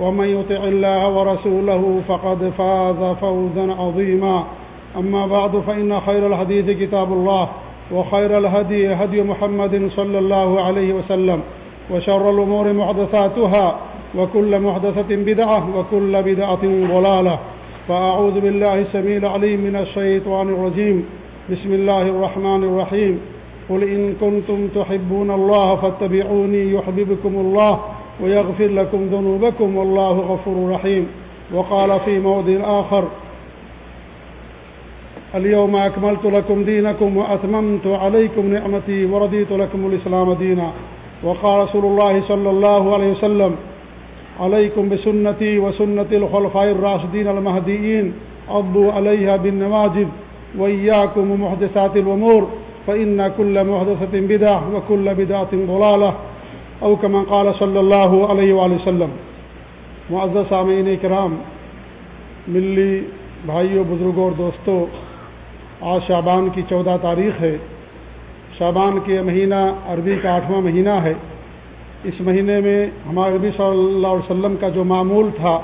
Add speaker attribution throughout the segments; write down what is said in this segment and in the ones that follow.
Speaker 1: ومن يطع الله ورسوله فقد فاز فوزا عظيما. أما بعد، فإن خير الحديث كتاب الله، وخير الهدي هدي محمد صلى الله عليه وسلم، وشر الأمور محدثاتها، وكل محدثة بدعة، وكل بدعة ضلالة. فأعوذ بالله السميع العليم من الشيطان الرجيم. بسم الله الرحمن الرحيم. قل إن كنتم تحبون الله فاتبعوني يحببكم الله. ويغفر لكم ذنوبكم والله غفور رحيم. وقال في موضع آخر اليوم أكملت لكم دينكم وأتممت عليكم نعمتي ورديت لكم الإسلام دينا. وقال رسول الله صلى الله عليه وسلم عليكم بسنتي وسنة الخلفاء الراشدين المهديين. عضوا عليها بالنواجذ وإياكم محدثات الأمور. فإن كل محدثة بدعة وكل بدعة ضلالة. او كما قال صلی اللہ علیہ وآلہ وسلم. معزز سامعین کرام، ملی بھائیوں بزرگوں اور دوستوں آج شابان کی چودہ تاریخ ہے۔ شابان کے مہینہ عربی کا آٹھواں مہینہ ہے۔ اس مہینے میں ہمارے نبی صلی اللہ علیہ وسلم کا جو معمول تھا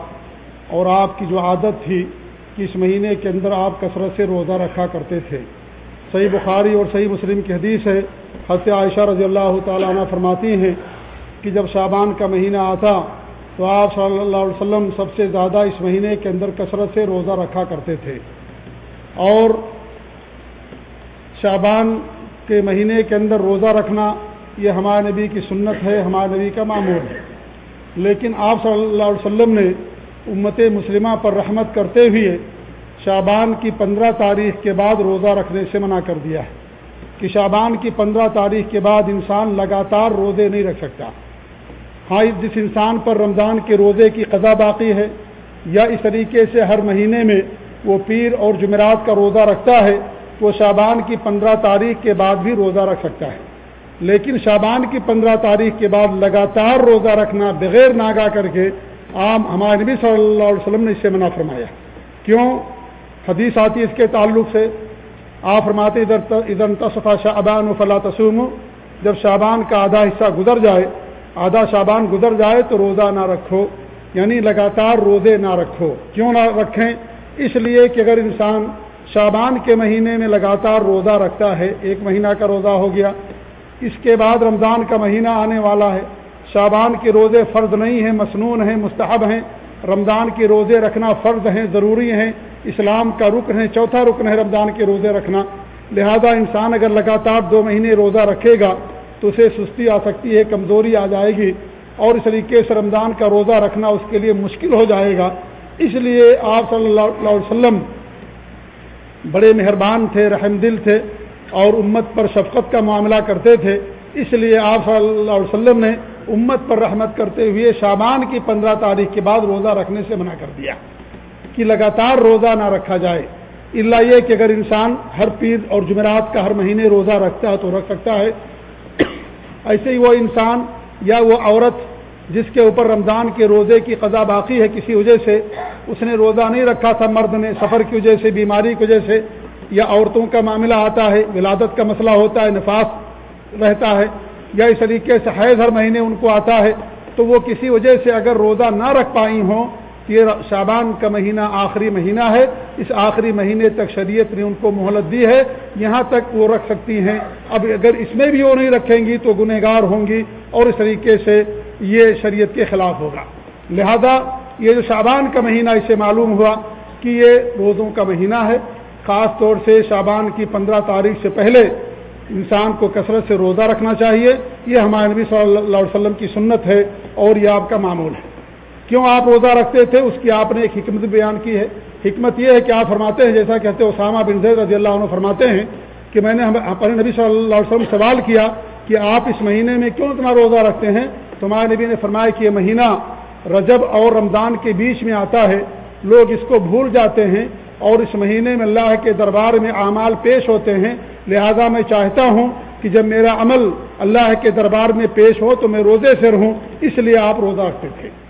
Speaker 1: اور آپ کی جو عادت تھی کہ اس مہینے کے اندر آپ کثرت سے روزہ رکھا کرتے تھے۔ صحیح بخاری اور صحیح مسلم کی حدیث ہے۔ حضرت عائشہ رضی اللہ تعالیٰ عنہ فرماتی ہیں کہ جب شابان کا مہینہ آتا تو آپ صلی اللہ علیہ وسلم سب سے زیادہ اس مہینے کے اندر کثرت سے روزہ رکھا کرتے تھے۔ اور شابان کے مہینے کے اندر روزہ رکھنا یہ ہمارے نبی کی سنت ہے، ہمارے نبی کا معمول ہے۔ لیکن آپ صلی اللہ علیہ وسلم نے امت مسلمہ پر رحمت کرتے ہوئے شابان کی پندرہ تاریخ کے بعد روزہ رکھنے سے منع کر دیا ہے کہ شابان کی پندرہ تاریخ کے بعد انسان لگاتار روزے نہیں رکھ سکتا۔ ہاں جس انسان پر رمضان کے روزے کی قضا باقی ہے، یا اس طریقے سے ہر مہینے میں وہ پیر اور جمعرات کا روزہ رکھتا ہے، وہ شابان کی پندرہ تاریخ کے بعد بھی روزہ رکھ سکتا ہے۔ لیکن شابان کی پندرہ تاریخ کے بعد لگاتار روزہ رکھنا بغیر ناگا کر کے عام ہمارے نبی صلی اللہ علیہ وسلم نے اس سے منع فرمایا۔ کیوں؟ حدیث آتی اس کے تعلق سے۔ آپ فرماتے ادھر ادھر تصفہ شعبان و فلاں تسوم جب شابان کا آدھا حصہ گزر جائے آدھا شابان گزر جائے تو روزہ نہ رکھو یعنی لگاتار روزے نہ رکھو۔ کیوں نہ رکھیں؟ اس لیے کہ اگر انسان شابان کے مہینے میں لگاتار روزہ رکھتا ہے، ایک مہینہ کا روزہ ہو گیا، اس کے بعد رمضان کا مہینہ آنے والا ہے۔ شابان کے روزے فرض نہیں ہیں مصنون ہیں، مستحب ہیں۔ رمضان کے روزے رکھنا فرض ہیں، ضروری ہیں۔ اسلام کا رکن ہے، چوتھا رکن ہے رمضان کے روزے رکھنا۔ لہذا انسان اگر لگاتار دو مہینے روزہ رکھے گا تو اسے سستی آ سکتی ہے، کمزوری آ جائے گی اور اس طریقے سے رمضان کا روزہ رکھنا اس کے لیے مشکل ہو جائے گا۔ اس لیے آپ صلی اللہ علیہ وسلم بڑے مہربان تھے، رحم دل تھے اور امت پر شفقت کا معاملہ کرتے تھے۔ اس لیے آپ صلی اللہ علیہ وسلم نے امت پر رحمت کرتے ہوئے شابان کی پندرہ تاریخ کے بعد روزہ رکھنے سے منع کر دیا کہ لگاتار روزہ نہ رکھا جائے۔ اللہ یہ کہ اگر انسان ہر پیر اور جمعرات کا ہر مہینے روزہ رکھتا ہے تو رکھ سکتا ہے۔ ایسے ہی وہ انسان یا وہ عورت جس کے اوپر رمضان کے روزے کی قضا باقی ہے کسی وجہ سے، اس نے روزہ نہیں رکھا تھا مرد نے، سفر کی وجہ سے، بیماری کی وجہ سے، یا عورتوں کا معاملہ آتا ہے، ولادت کا مسئلہ ہوتا ہے، نفاس رہتا ہے، یا اس طریقے سے حیض ہر مہینے ان کو آتا ہے، تو وہ کسی وجہ سے اگر روزہ نہ رکھ پائی ہوں یہ شابان کا مہینہ آخری مہینہ ہے۔ اس آخری مہینے تک شریعت نے ان کو مہلت دی ہے۔ یہاں تک وہ رکھ سکتی ہیں۔ اب اگر اس میں بھی وہ نہیں رکھیں گی تو گنہ گار ہوں گی۔ اور اس طریقے سے یہ شریعت کے خلاف ہوگا۔ لہذا یہ جو شابان کا مہینہ اسے معلوم ہوا کہ یہ روزوں کا مہینہ ہے۔ خاص طور سے شابان کی پندرہ تاریخ سے پہلے انسان کو کثرت سے روزہ رکھنا چاہیے۔ یہ ہمارے نبی صلی اللہ علیہ وسلم کی سنت ہے اور یہ آپ کا معمول ہے۔ کیوں آپ روزہ رکھتے تھے؟ اس کی آپ نے ایک حکمت بیان کی ہے۔ حکمت یہ ہے کہ آپ فرماتے ہیں، جیسا کہتے اسامہ بن زید رضی اللہ عنہ فرماتے ہیں کہ میں نے اپنے نبی صلی اللہ علیہ وسلم سوال کیا کہ آپ اس مہینے میں کیوں اتنا روزہ رکھتے ہیں؟ تو ہمارے نبی نے فرمایا کہ یہ مہینہ رجب اور رمضان کے بیچ میں آتا ہے۔ لوگ اس کو بھول جاتے ہیں اور اس مہینے میں اللہ کے دربار میں اعمال پیش ہوتے ہیں۔ لہذا میں چاہتا ہوں کہ جب میرا عمل اللہ کے دربار میں پیش ہو تو میں روزے سے رہوں، اس لیے آپ روزہ رکھتے تھے۔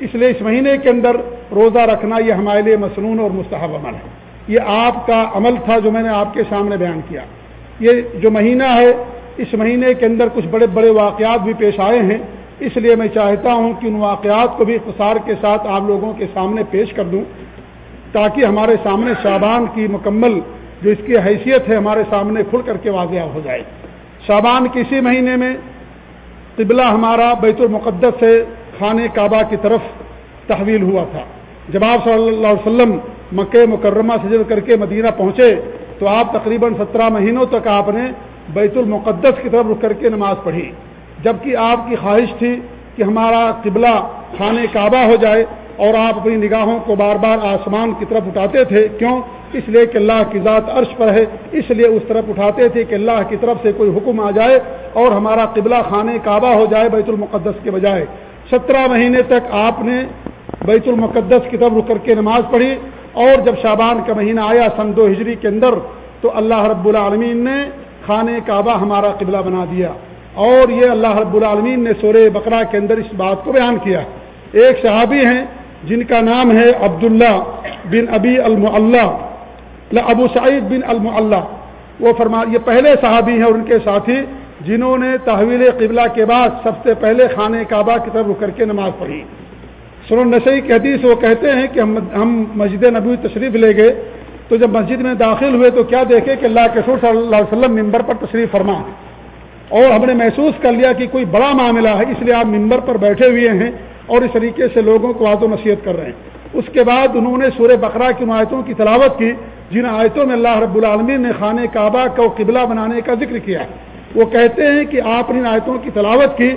Speaker 1: اس لیے اس مہینے کے اندر روزہ رکھنا یہ ہمارے لیے مصنون اور مستحب عمل ہے۔ یہ آپ کا عمل تھا جو میں نے آپ کے سامنے بیان کیا۔ یہ جو مہینہ ہے، اس مہینے کے اندر کچھ بڑے بڑے واقعات بھی پیش آئے ہیں۔ اس لیے میں چاہتا ہوں کہ ان واقعات کو بھی اختصار کے ساتھ آپ لوگوں کے سامنے پیش کر دوں، تاکہ ہمارے سامنے شابان کی مکمل جو اس کی حیثیت ہے، ہمارے سامنے کھل کر کے واضح ہو جائے۔ شابان کسی مہینے میں قبلہ ہمارا بیت المقدس سے خانہ کعبہ کی طرف تحویل ہوا تھا۔ جب آپ صلی اللہ علیہ وسلم مکہ مکرمہ سے کر کے مدینہ پہنچے تو آپ تقریباً سترہ مہینوں تک آپ نے بیت المقدس کی طرف رک کر کے نماز پڑھی۔ جبکہ آپ کی خواہش تھی کہ ہمارا قبلہ خانہ کعبہ ہو جائے اور آپ اپنی نگاہوں کو بار بار آسمان کی طرف اٹھاتے تھے۔ کیوں؟ اس لیے کہ اللہ کی ذات عرش پر ہے۔ اس لیے اس طرف اٹھاتے تھے کہ اللہ کی طرف سے کوئی حکم آ جائے اور ہمارا قبلہ خانہ کعبہ ہو جائے بیت المقدس کے بجائے۔ سترہ مہینے تک آپ نے بیت المقدس کی طرف رک کر کے نماز پڑھی اور جب شابان کا مہینہ آیا سن دو ہجری کے اندر تو اللہ رب العالمین نے خانہ کعبہ ہمارا قبلہ بنا دیا اور یہ اللہ رب العالمین نے سورہ بقرہ کے اندر اس بات کو بیان کیا ایک صحابی ہیں جن کا نام ہے عبداللہ بن ابی الم ابو سعید بن الم وہ فرما یہ پہلے صحابی ہیں اور ان کے ساتھی جنہوں نے تحویل قبلہ کے بعد سب سے پہلے خانہ کعبہ کی طرف رک کر کے نماز پڑھی۔ سن نشئی کی حدیث وہ کہتے ہیں کہ ہم مسجد نبوی تشریف لے گئے، تو جب مسجد میں داخل ہوئے تو کیا دیکھے کہ اللہ کے سور صلی اللہ علیہ وسلم ممبر پر تشریف فرما۔ اور ہم نے محسوس کر لیا کہ کوئی بڑا معاملہ ہے، اس لیے آپ ممبر پر بیٹھے ہوئے ہیں اور اس طریقے سے لوگوں کو واضح و نصیحت کر رہے ہیں۔ اس کے بعد انہوں نے سورہ بقرہ کی آیتوں کی تلاوت کی جن آیتوں میں اللہ رب العالمین نے خانہ کعبہ کو قبلہ بنانے کا ذکر کیا۔ ہے وہ کہتے ہیں کہ آپ نے ان آیتوں کی تلاوت کی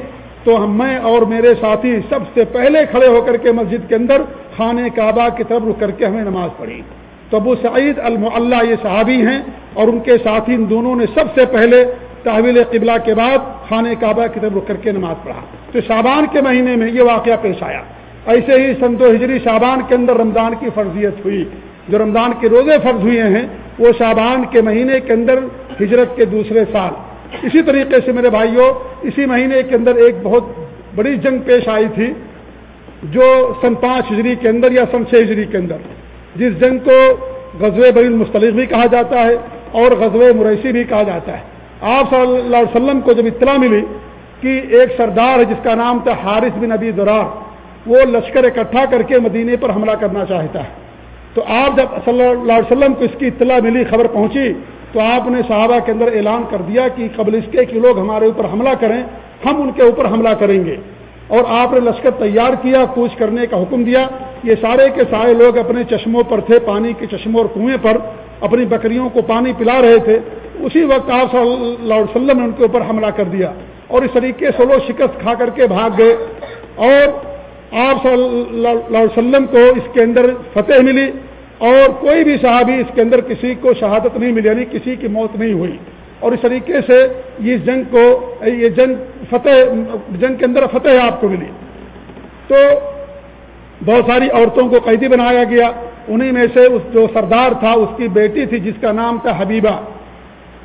Speaker 1: تو ہم میں اور میرے ساتھی سب سے پہلے کھڑے ہو کر کے مسجد کے اندر خانہ کعبہ کی طرف رک کر کے ہمیں نماز پڑھی۔ تو ابو سعید الم یہ صحابی ہیں اور ان کے ساتھی ان دونوں نے سب سے پہلے تحویل قبلہ کے بعد خانہ کعبہ کی طرف رک کر کے نماز پڑھا۔ تو شابان کے مہینے میں یہ واقعہ پیش آیا۔ ایسے ہی سنت و ہجری شابان کے اندر رمضان کی فرضیت ہوئی۔ جو رمضان کے روزے فرض ہوئے ہیں، وہ شابان کے مہینے کے اندر ہجرت کے دوسرے سال اسی طریقے سے میرے بھائیوں اسی مہینے کے اندر ایک بہت بڑی جنگ پیش آئی تھی، جو سن پانچ ہجری کے اندر یا سن چھ ہجری کے اندر، جس جنگ کو غزوہ بری المستلق بھی کہا جاتا ہے اور غزوہ مریسی بھی کہا جاتا ہے۔ آپ صلی اللہ علیہ وسلم کو جب اطلاع ملی کہ ایک سردار ہے جس کا نام تھا حارث بن ابی درار وہ لشکر اکٹھا کر کے مدینے پر حملہ کرنا چاہتا ہے۔ تو آپ جب صلی اللہ علیہ وسلم کو اس کی اطلاع ملی، خبر پہنچی تو آپ نے صحابہ کے اندر اعلان کر دیا کہ قبل اس کے کہ لوگ ہمارے اوپر حملہ کریں، ہم ان کے اوپر حملہ کریں گے۔ اور آپ نے لشکر تیار کیا کوچ کرنے کا حکم دیا۔ یہ سارے کے سارے لوگ اپنے چشموں پر تھے، پانی کے چشموں اور کنویں پر، اپنی بکریوں کو پانی پلا رہے تھے۔ اسی وقت آپ صلی اللہ علیہ وسلم نے ان کے اوپر حملہ کر دیا۔ اور اس طریقے سے لوگ شکست کھا کر کے بھاگ گئے۔ اور آپ صلی اللہ علیہ وسلم کو اس کے اندر فتح ملی۔ اور کوئی بھی صحابی اس کے اندر کسی کو شہادت نہیں ملی یعنی کسی کی موت نہیں ہوئی۔ اور اس طریقے سے یہ جنگ کو، یہ جنگ فتح، جنگ کے اندر فتح آپ کو ملی۔ تو بہت ساری عورتوں کو قیدی بنایا گیا۔ انہی میں سے اس جو سردار تھا، اس کی بیٹی تھی، جس کا نام تھا حبیبہ۔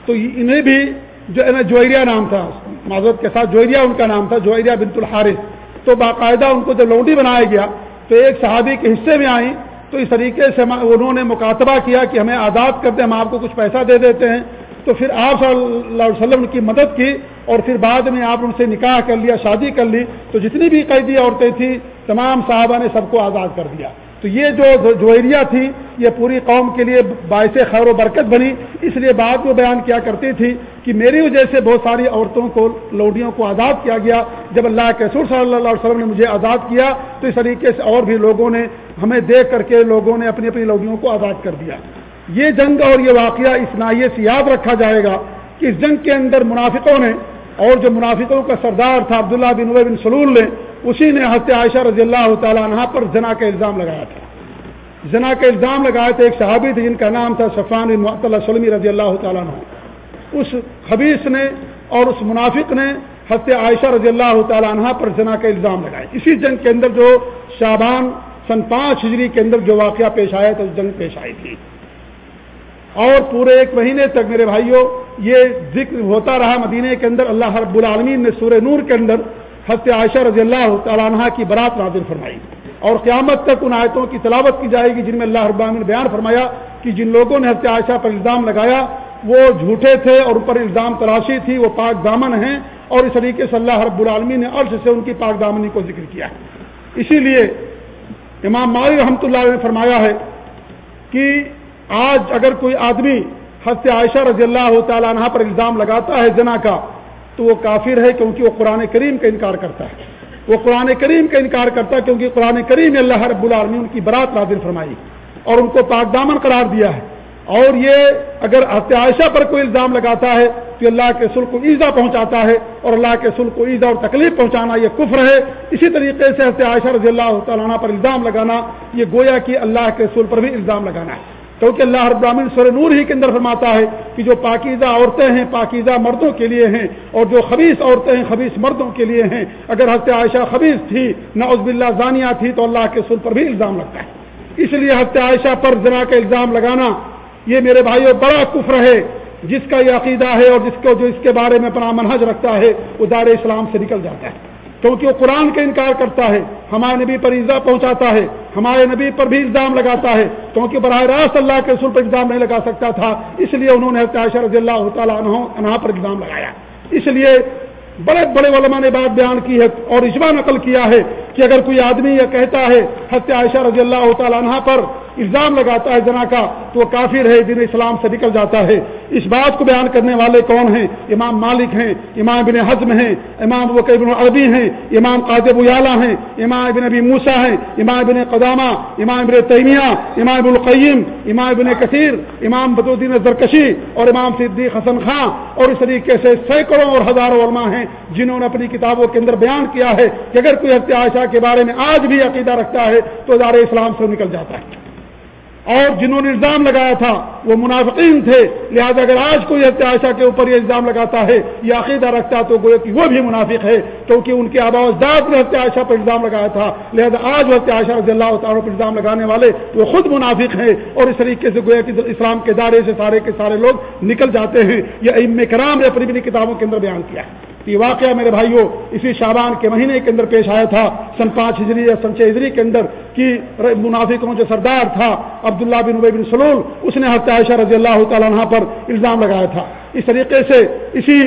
Speaker 1: تو انہیں بھی جو ہے نا جوہریا نام تھا۔ معذرت کے ساتھ جوہریا ان کا نام تھا جوہریا بنت الحارث۔ تو باقاعدہ ان کو جب لونڈی بنایا گیا، تو ایک صحابی کے حصے میں آئیں۔ تو اس طریقے سے انہوں نے مکاتبہ کیا کہ ہمیں آزاد کر دیں، ہم آپ کو کچھ پیسہ دے دیتے ہیں۔ تو پھر آپ صلی اللہ علیہ وسلم کی مدد کی اور پھر بعد میں آپ ان سے نکاح کر لیا، شادی کر لی۔ تو جتنی بھی قیدی عورتیں تھیں، تمام صحابہ نے سب کو آزاد کر دیا۔ تو یہ جو جوہریہ تھی، یہ پوری قوم کے لیے باعث خیر و برکت بنی۔ اس لیے بات وہ بیان کیا کرتی تھی کہ میری وجہ سے بہت ساری عورتوں کو، لوڈیوں کو آزاد کیا گیا۔ جب اللہ کے سور صلی اللہ علیہ وسلم نے مجھے آزاد کیا، تو اس طریقے سے اور بھی لوگوں نے ہمیں دیکھ کر کے لوگوں نے اپنی اپنی لوڈیوں کو آزاد کر دیا۔ یہ جنگ اور یہ واقعہ اس نائیے سے یاد رکھا جائے گا کہ اس جنگ کے اندر منافقوں نے، اور جو منافقوں کا سردار تھا عبداللہ بن بن سلول نے اسی نے حضرت عائشہ رضی اللہ تعالیٰ عنہ پر زنا کا الزام لگایا تھا۔ زنا کا الزام لگایا تھا ایک صحابی تھے جن کا نام تھا صفان بن سلمی رضی اللہ تعالیٰ عنہ۔ اس حبیث نے اور اس منافق نے حضرت عائشہ رضی اللہ تعالیٰ عنہ پر زنا کا الزام لگایا۔ اسی جنگ کے اندر جو شابان سن پانچ ہجری کے اندر جو واقعہ پیش آیا تھا جنگ پیش آئی تھی۔ اور پورے ایک مہینے تک میرے بھائیوں یہ ذکر ہوتا رہا مدینے کے اندر۔ اللہ رب العالمین نے سورہ نور کے اندر حضرت عائشہ رضی اللہ تعالیٰ عنہ کی برات نازل فرمائی اور قیامت تک ان آیتوں کی تلاوت کی جائے گی جن میں اللہ رب نے بیان فرمایا کہ جن لوگوں نے حضرت عائشہ پر الزام لگایا وہ جھوٹے تھے اور اوپر الزام تلاشی تھی، وہ پاک دامن ہیں اور اس طریقے سے اللہ رب العالمین نے عرض سے ان کی پاک دامنی کو ذکر کیا ہے۔ اسی لیے امام مالی رحمۃ اللہ علیہ نے فرمایا ہے کہ آج اگر کوئی آدمی حضرت عائشہ رضی اللہ تعالیٰ عنہ پر الزام لگاتا ہے جنا کا تو وہ کافر ہے کیونکہ وہ قرآن کریم کا انکار کرتا ہے۔ وہ قرآن کریم کا انکار کرتا ہے کیونکہ قرآن کریم اللہ رب العالمین ان کی برات نازل فرمائی اور ان کو پاک دامن قرار دیا ہے۔ اور یہ اگر عائشہ پر کوئی الزام لگاتا ہے تو اللہ کے سل کو ایزا پہنچاتا ہے اور اللہ کے سل کو ایزا اور تکلیف پہنچانا یہ کفر ہے۔ اسی طریقے سے عائشہ رضی اللہ تعالیٰ پر الزام لگانا، یہ گویا کہ اللہ کے سل پر بھی الزام لگانا ہے۔ کیونکہ اللہ رب العالمین سور نور ہی کے اندر فرماتا ہے کہ جو پاکیزہ عورتیں ہیں پاکیزہ مردوں کے لیے ہیں اور جو خبیص عورتیں ہیں خبیص مردوں کے لیے ہیں، اگر حضرت عائشہ خبیص تھی، نعوذ باللہ زانیہ تھی، تو اللہ کے سل پر بھی الزام لگتا ہے۔ اس لیے حضرت عائشہ پر ذرا کا الزام لگانا یہ میرے بھائیوں بڑا کفر ہے۔ جس کا یہ عقیدہ ہے اور جس کو جو اس کے بارے میں اپنا منہج رکھتا ہے، وہ دار اسلام سے نکل جاتا ہے۔ کیونکہ وہ قرآن کا انکار کرتا ہے، ہمارے نبی پر ایزا پہنچاتا ہے، ہمارے نبی پر بھی الزام لگاتا ہے، کیونکہ براہ راست اللہ کے رسول پر الزام نہیں لگا سکتا تھا، اس لیے انہوں نے عائشہ رضی اللہ تعالیٰ عنہ پر الزام لگایا۔ اس لیے بڑے بڑے علماء نے بات بیان کی ہے اور اجماع نقل کیا ہے کہ اگر کوئی آدمی یہ کہتا ہے حت عائشہ رضی اللہ تعالیٰ عنہ پر الزام لگاتا ہے جنا کا، تو وہ کافر ہے، دین اسلام سے نکل جاتا ہے۔ اس بات کو بیان کرنے والے کون ہیں؟ امام مالک ہیں، امام بن حزم ہیں، امام وقیب العربی ہیں، امام قادب الا ہیں، امام ابن ابی موسا ہیں، امام ابن قدامہ، امام ابن تیمیہ، امام القیم، امام ابن کثیر، امام بدودین زرکشی اور امام صدیق حسن خان اور اس طریقے سے سینکڑوں اور ہزاروں علماء ہیں جنہوں نے اپنی کتابوں کے اندر بیان کیا ہے کہ اگر کوئی عائشہ کے بارے میں آج بھی عقیدہ رکھتا ہے تو ادار اسلام سے نکل جاتا ہے۔ اور جنہوں نے الزام لگایا تھا، وہ منافقین تھے۔ لہذا اگر آج کوئی عائشہ کے اوپر یہ الزام لگاتا ہے یا عقیدہ رکھتا تو گویا کہ وہ بھی منافق ہے، کیونکہ ان کے آبا اجداد نے عائشہ پر الزام لگایا تھا۔ لہذا آج وہ عائشہ رضی اللہ تعالیٰ پر الزام لگانے والے وہ خود منافق ہیں۔ اور اس طریقے سے گویا کہ اسلام کے دائرے سے سارے کے سارے لوگ نکل جاتے ہیں۔ یہ ام کرام نے اپنی اپنی کتابوں کے اندر بیان کیا ہے۔ یہ واقعہ میرے بھائیوں اسی شابان کے مہینے کے اندر پیش آیا تھا، سن پانچ ہجری یا سن چھ ہجری کے اندر کہ منافقوں جو سردار تھا، عبداللہ بن بن سلول، اس نے حضرت عائشہ رضی اللہ تعالیٰ عنہ پر الزام لگایا تھا۔ اس طریقے سے اسی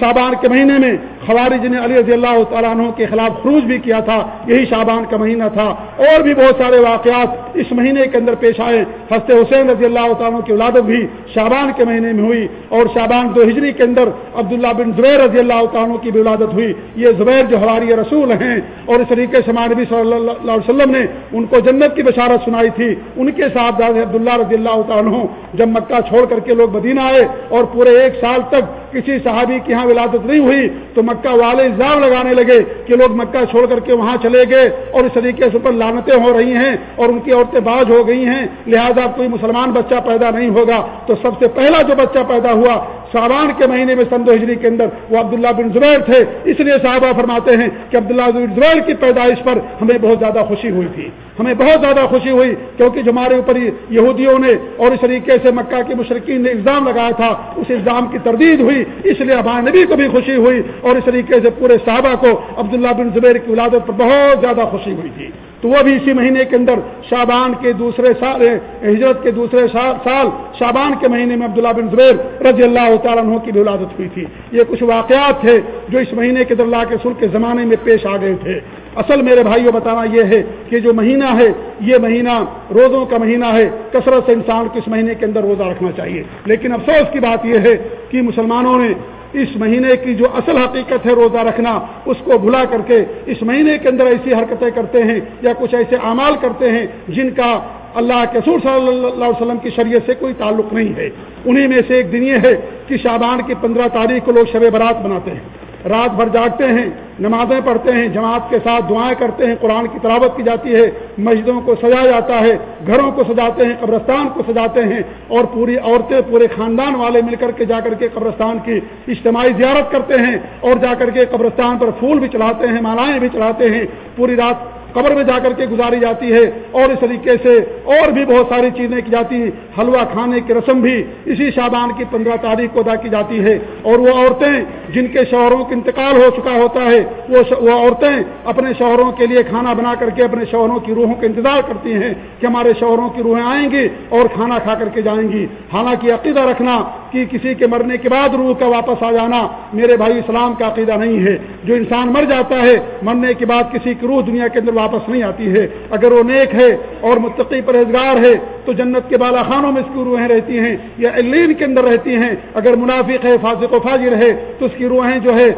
Speaker 1: شابان کے مہینے میں خوارج نے علی رضی اللہ تعالیٰ عنہ کے خلاف خروج بھی کیا تھا، یہی شابان کا مہینہ تھا۔ اور بھی بہت سارے واقعات اس مہینے کے اندر پیش آئے۔ ہست حسین رضی اللہ تعالیٰ کی ولادت بھی شابان کے مہینے میں ہوئی اور شابان دو ہجری کے اندر عبداللہ بن زبیر رضی اللہ تعالیٰ کی بھی ولادت ہوئی۔ یہ زبیر جو ہماری رسول ہیں اور اس طریقے سے نبی صلی اللہ علیہ وسلم نے ان کو جنت کی بشارت سنائی تھی۔ ان کے ساتھ عبداللہ رضی اللہ تعالیٰ جب مکہ چھوڑ کر کے لوگ مدینہ آئے اور پورے ایک سال تک کسی صحابی کی یہاں ولادت نہیں ہوئی تو مکہ والے الزام لگانے لگے کہ لوگ مکہ چھوڑ کر کے وہاں چلے گئے اور اس طریقے سے اوپر لانتیں ہو رہی ہیں اور ان کی عورتیں باز ہو گئی ہیں۔ لہذا کوئی مسلمان بچہ پیدا نہیں ہوگا۔ تو سب سے پہلا جو بچہ پیدا ہوا سابان کے مہینے میں سندو ہجری کے اندر وہ عبداللہ بن زبیر تھے۔ اس لیے صحابہ فرماتے ہیں کہ عبداللہ بن زبیر کی پیدائش پر ہمیں بہت زیادہ خوشی ہوئی تھی۔ ہمیں بہت زیادہ خوشی ہوئی کیونکہ جو ہمارے اوپر یہودیوں نے اور اس طریقے سے مکہ کے مشرقین نے الزام لگایا تھا، اس الزام کی تردید ہوئی، اس لیے ہمارے نبی کو بھی خوشی ہوئی اور اس طریقے سے پورے صحابہ کو عبداللہ بن زبیر کی ولادت پر بہت زیادہ خوشی ہوئی تھی۔ تو وہ بھی اسی مہینے کے اندر شابان کے دوسرے سال ہجرت کے دوسرے سال شابان کے مہینے میں عبداللہ بن زبیر رضی اللہ تعالیٰ عنہ کی بھی ولادت ہوئی تھی۔ یہ کچھ واقعات تھے جو اس مہینے کے اللہ کے سر کے زمانے میں پیش آ گئے تھے۔ اصل میرے بھائیوں بتانا یہ ہے کہ جو مہینہ ہے، یہ مہینہ روزوں کا مہینہ ہے۔ کثرت سے انسان کو اس مہینے کے اندر روزہ رکھنا چاہیے۔ لیکن افسوس کی بات یہ ہے کہ مسلمانوں نے اس مہینے کی جو اصل حقیقت ہے روزہ رکھنا، اس کو بھلا کر کے اس مہینے کے اندر ایسی حرکتیں کرتے ہیں یا کچھ ایسے اعمال کرتے ہیں جن کا اللہ کے سور صلی اللہ علیہ وسلم کی شریعت سے کوئی تعلق نہیں ہے۔ انہی میں سے ایک دن یہ ہے کہ شابان کی پندرہ تاریخ کو لوگ شب برات مناتے ہیں۔ رات بھر جاگتے ہیں، نمازیں پڑھتے ہیں، جماعت کے ساتھ دعائیں کرتے ہیں، قرآن کی تلاوت کی جاتی ہے، مسجدوں کو سجایا جاتا ہے، گھروں کو سجاتے ہیں، قبرستان کو سجاتے ہیں اور پوری عورتیں، پورے خاندان والے مل کر کے جا کر کے قبرستان کی اجتماعی زیارت کرتے ہیں اور جا کر کے قبرستان پر پھول بھی چڑھاتے ہیں، مالائیں بھی چڑھاتے ہیں، پوری رات قبر میں جا کر کے گزاری جاتی ہے اور اس طریقے سے اور بھی بہت ساری چیزیں کی جاتی ہیں۔ حلوہ کھانے کی رسم بھی اسی شابان کی پندرہ تاریخ کو ادا کی جاتی ہے اور وہ عورتیں جن کے شوہروں کا انتقال ہو چکا ہوتا ہے، وہ وہ عورتیں اپنے شوہروں کے لیے کھانا بنا کر کے اپنے شوہروں کی روحوں کا انتظار کرتی ہیں کہ ہمارے شوہروں کی روحیں آئیں گی اور کھانا کھا کر کے جائیں گی۔ حالانکہ عقیدہ رکھنا کہ کسی کے مرنے کے بعد روح کا واپس آ جانا میرے بھائی اسلام کا عقیدہ نہیں ہے۔ جو انسان مر جاتا ہے، مرنے کے بعد کسی کی روح دنیا کے اندر واپس نہیں آتی ہے۔ اگر وہ نیک ہے اور متقی پرہزگار ہے، تو جنت کے بالا خانوں میں اس کی روحیں رہتی ہیں یا علین کے اندر رہتی ہیں۔ اگر منافق ہے، فاسق و فاجر ہے، تو اس کی روحیں جو ہے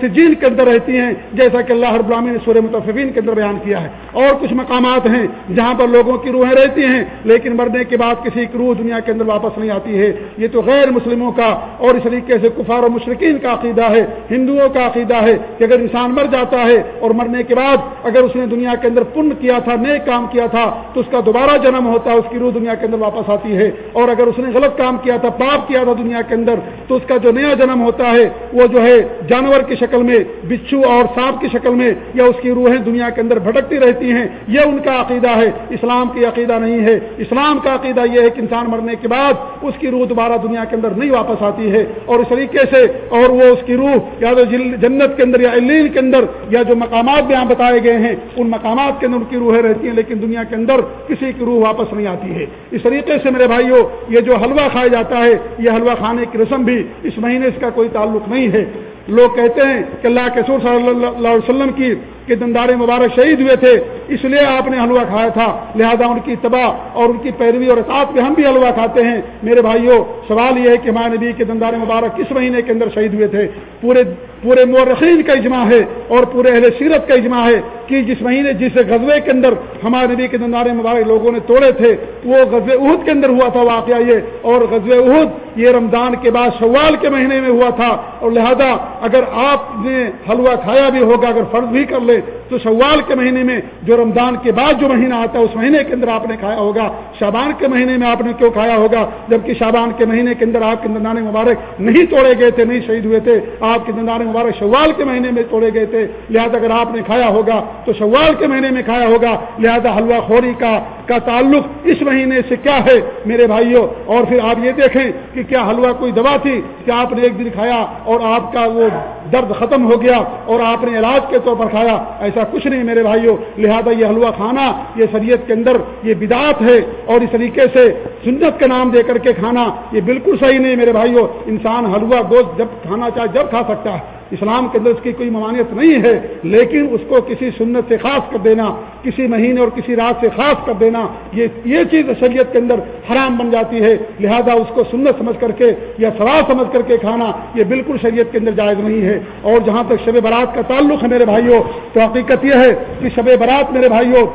Speaker 1: سجین کے اندر رہتی ہیں۔ جیسا کہ اللہ ہر نے سورہ متفقین کے اندر بیان کیا ہے۔ اور کچھ مقامات ہیں جہاں پر لوگوں کی روحیں رہتی ہیں، لیکن مرنے کے بعد کسی کی روح دنیا کے اندر واپس نہیں آتی ہے۔ یہ تو غیر مسلموں کا اور اس طریقے سے کفار و مشرقین کا عقیدہ ہے، ہندوؤں کا عقیدہ ہے کہ اگر انسان مر جاتا ہے اور مرنے کے بعد اگر اس نے دنیا دنیا کے اندر پن کیا تھا، نیک کام کیا تھا، تو اس کا دوبارہ جنم ہوتا ہے اس کی روح دنیا کے اندر واپس آتی ہے۔ اور اگر اس نے غلط کام کیا تھا، پاپ کیا تھا دنیا کے اندر، تو اس کا جو نیا جنم ہوتا ہے، وہ جو ہے جانور کی شکل میں، بچھو اور سانپ کی شکل میں، یا اس کی روحیں دنیا کے اندر بھٹکتی رہتی ہیں۔ یہ ان کا عقیدہ ہے۔ اسلام کی عقیدہ نہیں ہے۔ اسلام کا عقیدہ یہ ہے کہ انسان مرنے کے بعد اس کی روح دوبارہ دنیا کے اندر نہیں واپس آتی ہے۔ اور اس طریقے سے، اور وہ اس کی روح یا تو جنت کے اندر یا علیل کے اندر یا جو مقامات بھی یہاں بتائے گئے ہیں، ان مقامات کے اندر ان کی روحیں رہتی ہیں، لیکن دنیا کے اندر کسی کی روح واپس نہیں آتی ہے۔ اس طریقے سے میرے بھائیوں، یہ جو حلوہ کھایا جاتا ہے، یہ حلوہ کھانے کی رسم بھی اس مہینے اس کا کوئی تعلق نہیں ہے۔ لوگ کہتے ہیں کہ اللہ کے سور صلی اللہ علیہ وسلم کی کہ دندار مبارک شہید ہوئے تھے، اس لیے آپ نے حلوہ کھایا تھا۔ لہذا ان کی تباہ اور ان کی پیروی اور اطاعت میں ہم بھی حلوہ کھاتے ہیں۔ میرے بھائیوں سوال یہ ہے کہ ہمارے نبی کے دندار مبارک کس مہینے کے اندر شہید ہوئے تھے؟ پورے پورے مورخین کا اجماع ہے اور پورے اہل سیرت کا اجماع ہے کہ جس مہینے جس غزبے کے اندر ہمارے نبی کے دندار مبارک لوگوں نے توڑے تھے، وہ غزب عہد کے اندر ہوا تھا واقعہ یہ۔ اور غزب عہد یہ رمضان کے بعد شوال کے مہینے میں ہوا تھا۔ اور لہذا اگر آپ نے حلوہ کھایا بھی ہوگا، اگر فرض بھی کر لے، تو شوال کے مہینے میں جو رمضان کے بعد جو مہینہ آتا ہے، اس مہینے کے اندر آپ نے کھایا ہوگا۔ شابان کے مہینے میں آپ نے کیوں کھایا ہوگا؟ جبکہ شابان کے مہینے کے اندر آپ کے دندان مبارک نہیں توڑے گئے تھے، نہیں شہید ہوئے تھے۔ آپ کے دندان مبارک شوال کے مہینے میں توڑے گئے تھے۔ لہذا اگر آپ نے کھایا ہوگا، تو شوال کے مہینے میں کھایا ہوگا۔ لہذا حلوہ خوری کا کا تعلق اس مہینے سے کیا ہے میرے بھائیوں؟ اور پھر آپ یہ دیکھیں کہ کیا حلوہ کوئی دوا تھی؟ کہ آپ نے ایک دن کھایا اور آپ کا وہ درد ختم ہو گیا اور آپ نے علاج کے طور پر کھایا، ایسا کچھ نہیں میرے بھائیوں لہذا یہ حلوہ کھانا، یہ شریعت کے اندر یہ بدعت ہے اور اس طریقے سے سنت کا نام دے کر کے کھانا، یہ بالکل صحیح نہیں میرے بھائیوں انسان حلوہ گوشت جب کھانا چاہے، جب کھا سکتا ہے۔ اسلام کے اندر اس کی کوئی ممانعت نہیں ہے، لیکن اس کو کسی سنت سے خاص کر دینا، کسی مہینے اور کسی رات سے خاص کر دینا، یہ یہ چیز شریعت کے اندر حرام بن جاتی ہے۔ لہذا اس کو سنت سمجھ کر کے یا سوال سمجھ کر کے کھانا یہ بالکل شریعت کے اندر جائز نہیں ہے۔ اور جہاں تک شب برات کا تعلق ہے میرے بھائیوں تو حقیقت یہ ہے کہ شب برات میرے بھائیوں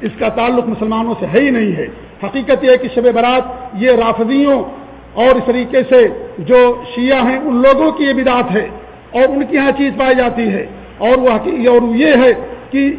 Speaker 1: اس کا تعلق مسلمانوں سے ہے ہی نہیں ہے۔ حقیقت یہ ہے کہ شب برات یہ رافضیوں اور اس طریقے سے جو شیعہ ہیں، ان لوگوں کی یہ بدعت ہے اور ان کی یہاں چیز پائی جاتی ہے۔ اور وہ اور یہ ہے کہ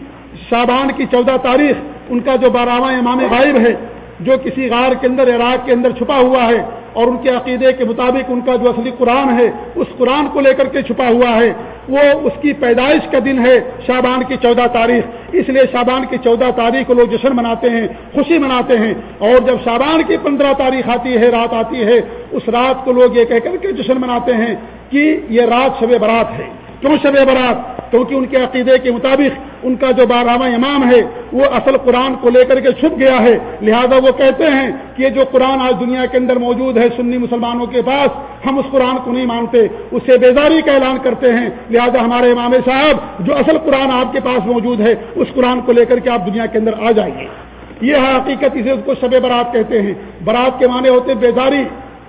Speaker 1: شابان کی چودہ تاریخ، ان کا جو بارہواں امام غائب ہے جو کسی غار کے اندر، عراق کے اندر چھپا ہوا ہے اور ان کے عقیدے کے مطابق ان کا جو اصلی قرآن ہے، اس قرآن کو لے کر کے چھپا ہوا ہے۔ وہ اس کی پیدائش کا دن ہے شابان کی چودہ تاریخ۔ اس لیے شابان کی چودہ تاریخ کو لوگ جشن مناتے ہیں، خوشی مناتے ہیں۔ اور جب شابان کی پندرہ تاریخ آتی ہے، رات آتی ہے، اس رات کو لوگ یہ کہہ کر کے جشن مناتے ہیں کہ یہ رات شب برات ہے۔ کیوں شب برات، کیونکہ ان کے عقیدے کے مطابق ان کا جو بارہواں امام ہے، وہ اصل قرآن کو لے کر کے چھپ گیا ہے۔ لہذا وہ کہتے ہیں کہ یہ جو قرآن آج دنیا کے اندر موجود ہے سنی مسلمانوں کے پاس، ہم اس قرآن کو نہیں مانتے اس سے بیداری کا اعلان کرتے ہیں۔ لہذا ہمارے امام صاحب، جو اصل قرآن آپ کے پاس موجود ہے، اس قرآن کو لے کر کے آپ دنیا کے اندر آ جائیے۔ یہ حقیقت اسے اس کو شب برات کہتے ہیں۔ برات کے معنی ہوتے بیداری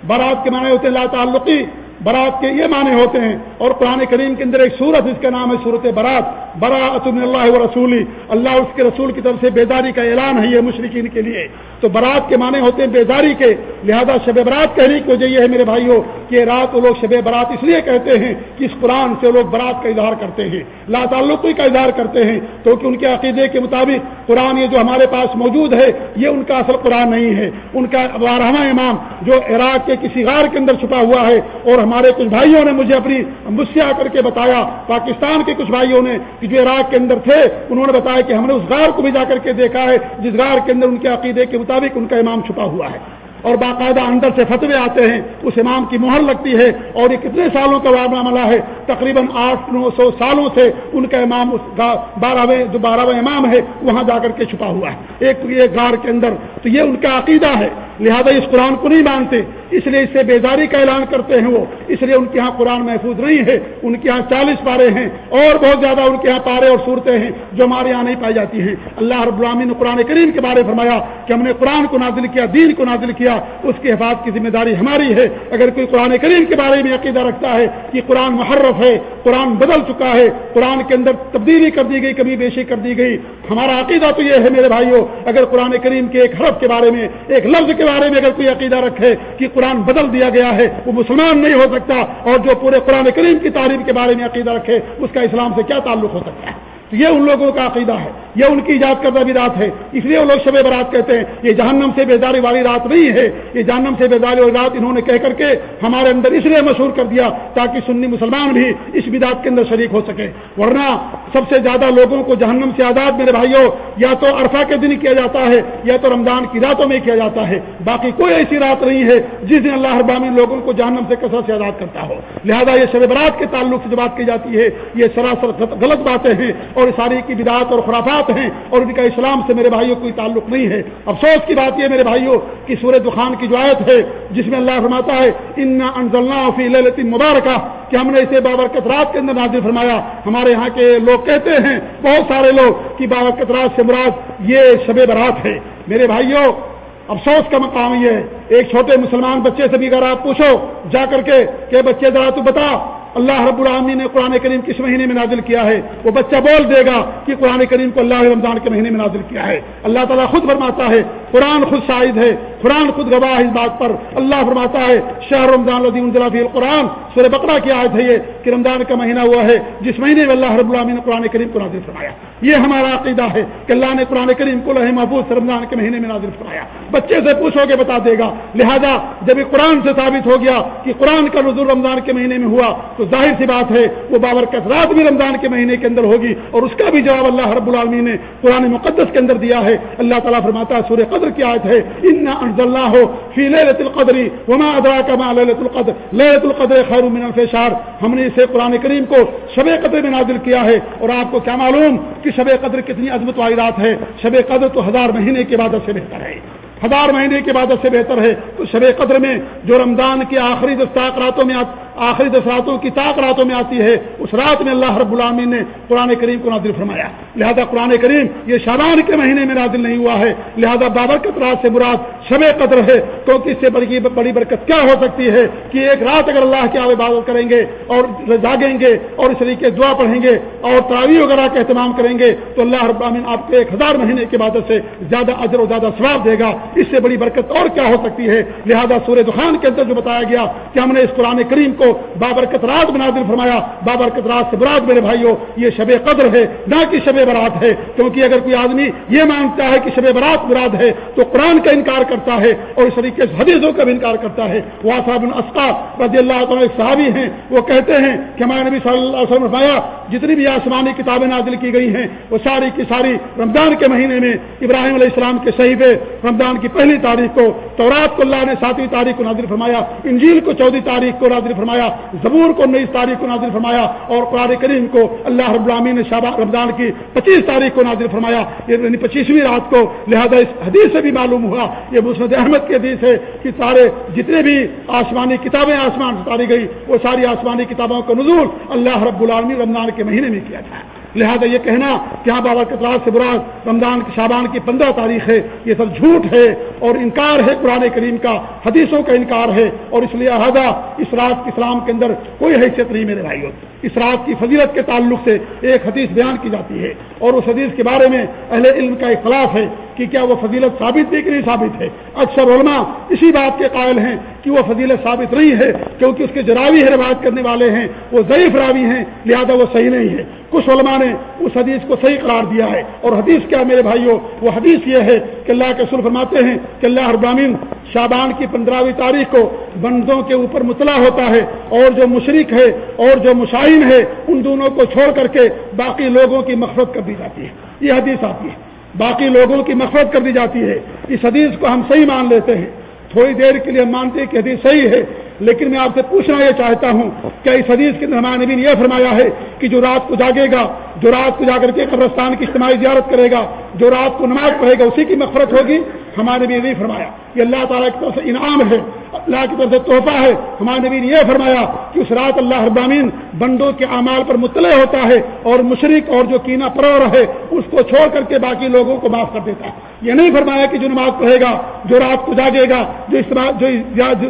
Speaker 1: برات کے معنی ہوتے لا تعلقی برات کے یہ معنی ہوتے ہیں اور قرآن کریم کے اندر ایک صورت اس کا نام ہے صورت برات۔ برا اللہ و رسولی۔ اللہ اس کے رسول کی طرف سے بیداری کا اعلان ہے یہ مشرقین کے لیے۔ تو برات کے معنی ہوتے ہیں بیداری کے۔ لہذا شب برات کہنے کی وجہ یہ ہے میرے بھائیوں کہ رات وہ لوگ شب برات اس لیے کہتے ہیں کہ اس قرآن سے لوگ برات کا اظہار کرتے ہیں۔ لا تعلقی کا اظہار کرتے ہیں تو کہ ان کے عقیدے کے مطابق قرآن یہ جو ہمارے پاس موجود ہے، یہ ان کا اصل قرآن نہیں ہے۔ ان کا بارہواں امام جو عراق کے کسی غار کے اندر چھپا ہوا ہے اور ہمارے کچھ بھائیوں نے مجھے اپنی مسیا کر کے بتایا، پاکستان کے کچھ بھائیوں نے کہ جو عراق کے اندر تھے، انہوں نے بتایا کہ ہم نے اس غار کو بھی جا کر کے دیکھا ہے، جس غار کے اندر ان کے عقیدے کے مطابق ان کا امام چھپا ہوا ہے۔ اور باقاعدہ اندر سے فتوے آتے ہیں، اس امام کی مہر لگتی ہے اور یہ کتنے سالوں کا معاملہ ہے، تقریباً آٹھ نو سو سالوں سے ان کا امام اس بارہویں جو بارہویں امام ہے، وہاں جا کر کے چھپا ہوا ہے۔ ایک ایک غار کے اندر، تو یہ ان کا عقیدہ ہے۔ لہذا اس قرآن کو نہیں مانتے، اس لیے اس سے بیداری کا اعلان کرتے ہیں وہ، اس لیے ان کے یہاں قرآن محفوظ نہیں ہے، ان کے یہاں چالیس پارے ہیں، اور بہت زیادہ ان کے یہاں پارے اور صورتیں ہیں جو ہمارے یہاں نہیں پائی جاتی ہیں۔ اللہ رب العامی نے قرآن کریم کے بارے فرمایا کہ ہم نے قرآن کو نازل کیا، دین کو نازل کیا، اس کی حفاظت کی ذمہ داری ہماری ہے۔ اگر کوئی قرآن کریم کے بارے میں عقیدہ رکھتا ہے کہ قرآن محرف ہے، قرآن بدل چکا ہے، قرآن کے اندر تبدیلی کر دی گئی کبھی بیشی کر دی گئی، ہمارا عقیدہ تو یہ ہے میرے بھائیوں، اگر قرآن کریم کے ایک حرف کے بارے میں، ایک لفظ کے بارے میں اگر کوئی عقیدہ رکھے کہ قرآن بدل دیا گیا ہے، وہ مسلمان نہیں ہو سکتا اور جو پورے قرآن کریم کی تعریف کے بارے میں عقیدہ رکھے، اس کا اسلام سے کیا تعلق ہو سکتا ہے؟ تو یہ ان لوگوں کا عقیدہ ہے، یہ ان کی ایجاد کردہ بھی رات ہے۔ اس لیے وہ لوگ شب برات کہتے ہیں، یہ جہنم سے بیداری والی رات نہیں ہے۔ یہ جہنم سے بیداری والی رات انہوں نے کہہ کر کے ہمارے اندر اس لیے مشہور کر دیا تاکہ سنی مسلمان بھی اس بدعت کے اندر شریک ہو سکے ورنہ سب سے زیادہ لوگوں کو جہنم سے آزاد، میرے بھائیوں، یا تو عرفہ کے دن کیا جاتا ہے، یا تو رمضان کی راتوں میں کیا جاتا ہے۔ باقی کوئی ایسی رات نہیں ہے جس دن اللہ ابامین لوگوں کو جہنم سے کثرت سے آزاد کرتا ہو۔ لہذا یہ شب برات کے تعلق سے جو بات کی جاتی ہے، یہ سراسر غلط باتیں ہیں۔ اور ساری کی بدعات اور خرافات ہیں اور ان کا اسلام سے میرے بھائیوں کوئی تعلق نہیں ہے۔ افسوس کی بات یہ میرے بھائیوں کی سورہ دخان کی جو آیت ہے، جس میں اللہ فرماتا ہے ان فی لیلت مبارکہ کہ ہم نے اسے بابرکت رات کے اندر نازل فرمایا۔ ہمارے یہاں کے لوگ کہتے ہیں، بہت سارے لوگ، کہ بابرکت رات سے مراد یہ شب برات ہے۔ میرے بھائیوں، افسوس کا مقام یہ ہے۔ ایک چھوٹے مسلمان بچے سے بھی اگر آپ پوچھو، جا کر کے کہ بچے ذرا تو بتا اللہ رب العامی نے قرآن کریم کس مہینے میں نازل کیا ہے؟ وہ بچہ بول دے گا کہ قرآن کریم کو اللہ رمضان کے مہینے میں نازل کیا ہے۔ اللہ تعالیٰ خود فرماتا ہے، قرآن خود شاہد ہے، قرآن خود گواہ ہے اس بات پر۔ اللہ فرماتا ہے، شہر رمضان الدین القرآن سر بکرا کی آیت ہے یہ کہ رمضان کا مہینہ ہوا ہے، جس مہینے میں اللہ رب العامی نے قرآن کریم کو نازل فرمایا۔ یہ ہمارا عقیدہ ہے کہ اللہ نے قرآن کریم کو لہ محفوظ رمضان کے مہینے میں نازل فرمایا۔ بچے سے پوچھو گے، بتا دے گا۔ لہذا جب یہ قرآن سے ثابت ہو گیا کہ قرآن کا نظر رمضان کے مہینے میں ہوا تو ظاہر سی بات ہے، وہ بابرکت رات بھی رمضان کے مہینے کے اندر ہوگی اور اس کا بھی جواب اللہ رب العالمین نے قرآن مقدس کے اندر دیا ہے۔ اللہ تعالیٰ فرماتا ہے، سورہ قدر کی آیت ہے ان انزلنا ہو فی لیلت القدر وما ادراک ما لیلت القدر لیلت القدر خیر من الف شهر ہم نے اسے قرآن کریم کو شب قدر میں نازل کیا ہے اور آپ کو کیا معلوم کہ شب قدر کتنی عظمت والی رات ہے؟ شب قدر تو ہزار مہینے کے بعد سے بہتر ہے۔ ہزار مہینے کی عبادت سے بہتر ہے۔ تو شب قدر میں جو رمضان کی آخری دستاق راتوں میں آخری دس راتوں کی طاق راتوں میں آتی ہے، اس رات میں اللہ رب العامین نے قرآن کریم کو نازل فرمایا۔ لہذا قرآن کریم یہ شادان کے مہینے میں نازل نہیں ہوا ہے۔ لہذا بابرکت رات سے مراد شب قدر ہے۔ کیونکہ اس سے بڑی بڑی برکت کیا ہو سکتی ہے کہ ایک رات اگر اللہ کی عبادت کریں گے اور جاگیں گے اور اس طریقے دعا پڑھیں گے اور تراوی وغیرہ کا اہتمام کریں گے، تو اللہ رب العامین آپ کو ایک ہزار مہینے کی عبادت سے زیادہ اجر و زیادہ ثواب دے گا۔ اس سے بڑی برکت اور کیا ہو سکتی ہے؟ لہذا سورہ دخان کے اندر جو بتایا گیا کہ ہم نے اس قرآن کریم کو بابرکت رات بنا دل فرمایا، بابرکت رات سے برات میرے بھائیوں یہ شب قدر ہے، نہ کہ شب برات ہے، کیونکہ اگر کوئی آدمی یہ مانگتا ہے کہ شب برات مراد ہے، تو قرآن کا انکار کرتا ہے اور اس طریقے سے حدیثوں کا بھی انکار کرتا ہے۔ وہ صاحب رضی اللہ تعالیٰ صحابی ہیں، وہ کہتے ہیں کہ ہمارے نبی صلی اللہ علیہ وسلم فرمایا، جتنی بھی آسمانی کتابیں نازل کی گئی ہیں، وہ ساری کی ساری رمضان کے مہینے میں ابراہیم علیہ السلام کے صحیح رمضان کی پہلی تاریخ کو، تورات کو اللہ نے ساتویں تاریخ کو نازل فرمایا، انجیل کو چودہ تاریخ کو نازل فرمایا زبور کو نئی تاریخ کو نازل فرمایا اور قرآن کریم کو اللہ رب العالمین نے شابہ رمضان کی پچیس تاریخ کو نازل فرمایا یعنی پچیسویں رات کو، لہذا اس حدیث سے بھی معلوم ہوا، یہ مسرت احمد کی حدیث ہے کہ سارے جتنے بھی آسمانی کتابیں آسمان سے اتاری گئی، وہ ساری آسمانی کتابوں کا نزول اللہ رب العالمین رمضان کے مہینے میں کیا تھا۔ لہذا یہ کہنا کہ ہاں بابا کتراج سے براد رمضان کی شابان کی پندرہ تاریخ ہے، یہ سب جھوٹ ہے اور انکار ہے قرآن کریم کا، حدیثوں کا انکار ہے اور اس لیے لہٰذا اس رات کے اسلام کے اندر کوئی حیثیت نہیں میرے بھائی اس رات کی فضیلت کے تعلق سے ایک حدیث بیان کی جاتی ہے اور اس حدیث کے بارے میں اہل علم کا اختلاف ہے کہ کیا وہ فضیلت ثابت بھی کہ نہیں ثابت ہے؟ اکثر علماء اسی بات کے قائل ہیں کہ وہ فضیلت ثابت نہیں ہے، کیونکہ اس کے جراوی ہے روایت کرنے والے ہیں، وہ ضعیف راوی ہیں، لہذا وہ صحیح نہیں ہے۔ کچھ علماء نے اس حدیث کو صحیح قرار دیا ہے۔ اور حدیث کیا میرے بھائیوں، وہ حدیث یہ ہے کہ اللہ کے سر فرماتے ہیں کہ اللہ ابراہین شابان کی پندرہویں تاریخ کو بندوں کے اوپر مطلع ہوتا ہے۔ اور جو مشرق ہے، اور جو مشائن ہے، ان دونوں کو چھوڑ کر کے باقی لوگوں کی مفرت کر دی جاتی ہے۔ یہ حدیث آتی ہے۔ باقی لوگوں کی مفرت کر دی جاتی ہے۔ اس حدیث کو ہم صحیح مان لیتے ہیں۔ تھوڑی دیر کے لیے ہم مانتے ہیں کہ حدیث صحیح ہے۔ لیکن میں آپ سے پوچھنا یہ چاہتا ہوں کہ اس حدیث کے اندر ہمارے نبی نے یہ فرمایا ہے کہ جو رات کو جاگے گا، جو رات کو جا کر کے قبرستان کی اجتماعی زیارت کرے گا، جو رات کو نماز پڑھے گا، اسی کی مفرت ہوگی۔ ہمارے نبی نے فرمایا۔ یہ اللہ تعالیٰ کی طرف سے انعام ہے، اللہ کی طرف سے تحفہ ہے۔ ہمارے نبی نے یہ فرمایا کہ اس رات اللہ ابامین بندوں کے اعمال پر مطلع ہوتا ہے اور مشرق اور جو کینا پرور ہے، اس کو چھوڑ کر کے باقی لوگوں کو معاف کر دیتا ہے۔ یہ نہیں فرمایا کہ جو نماز پڑھے گا جو رات کو جاگے گا، جو جو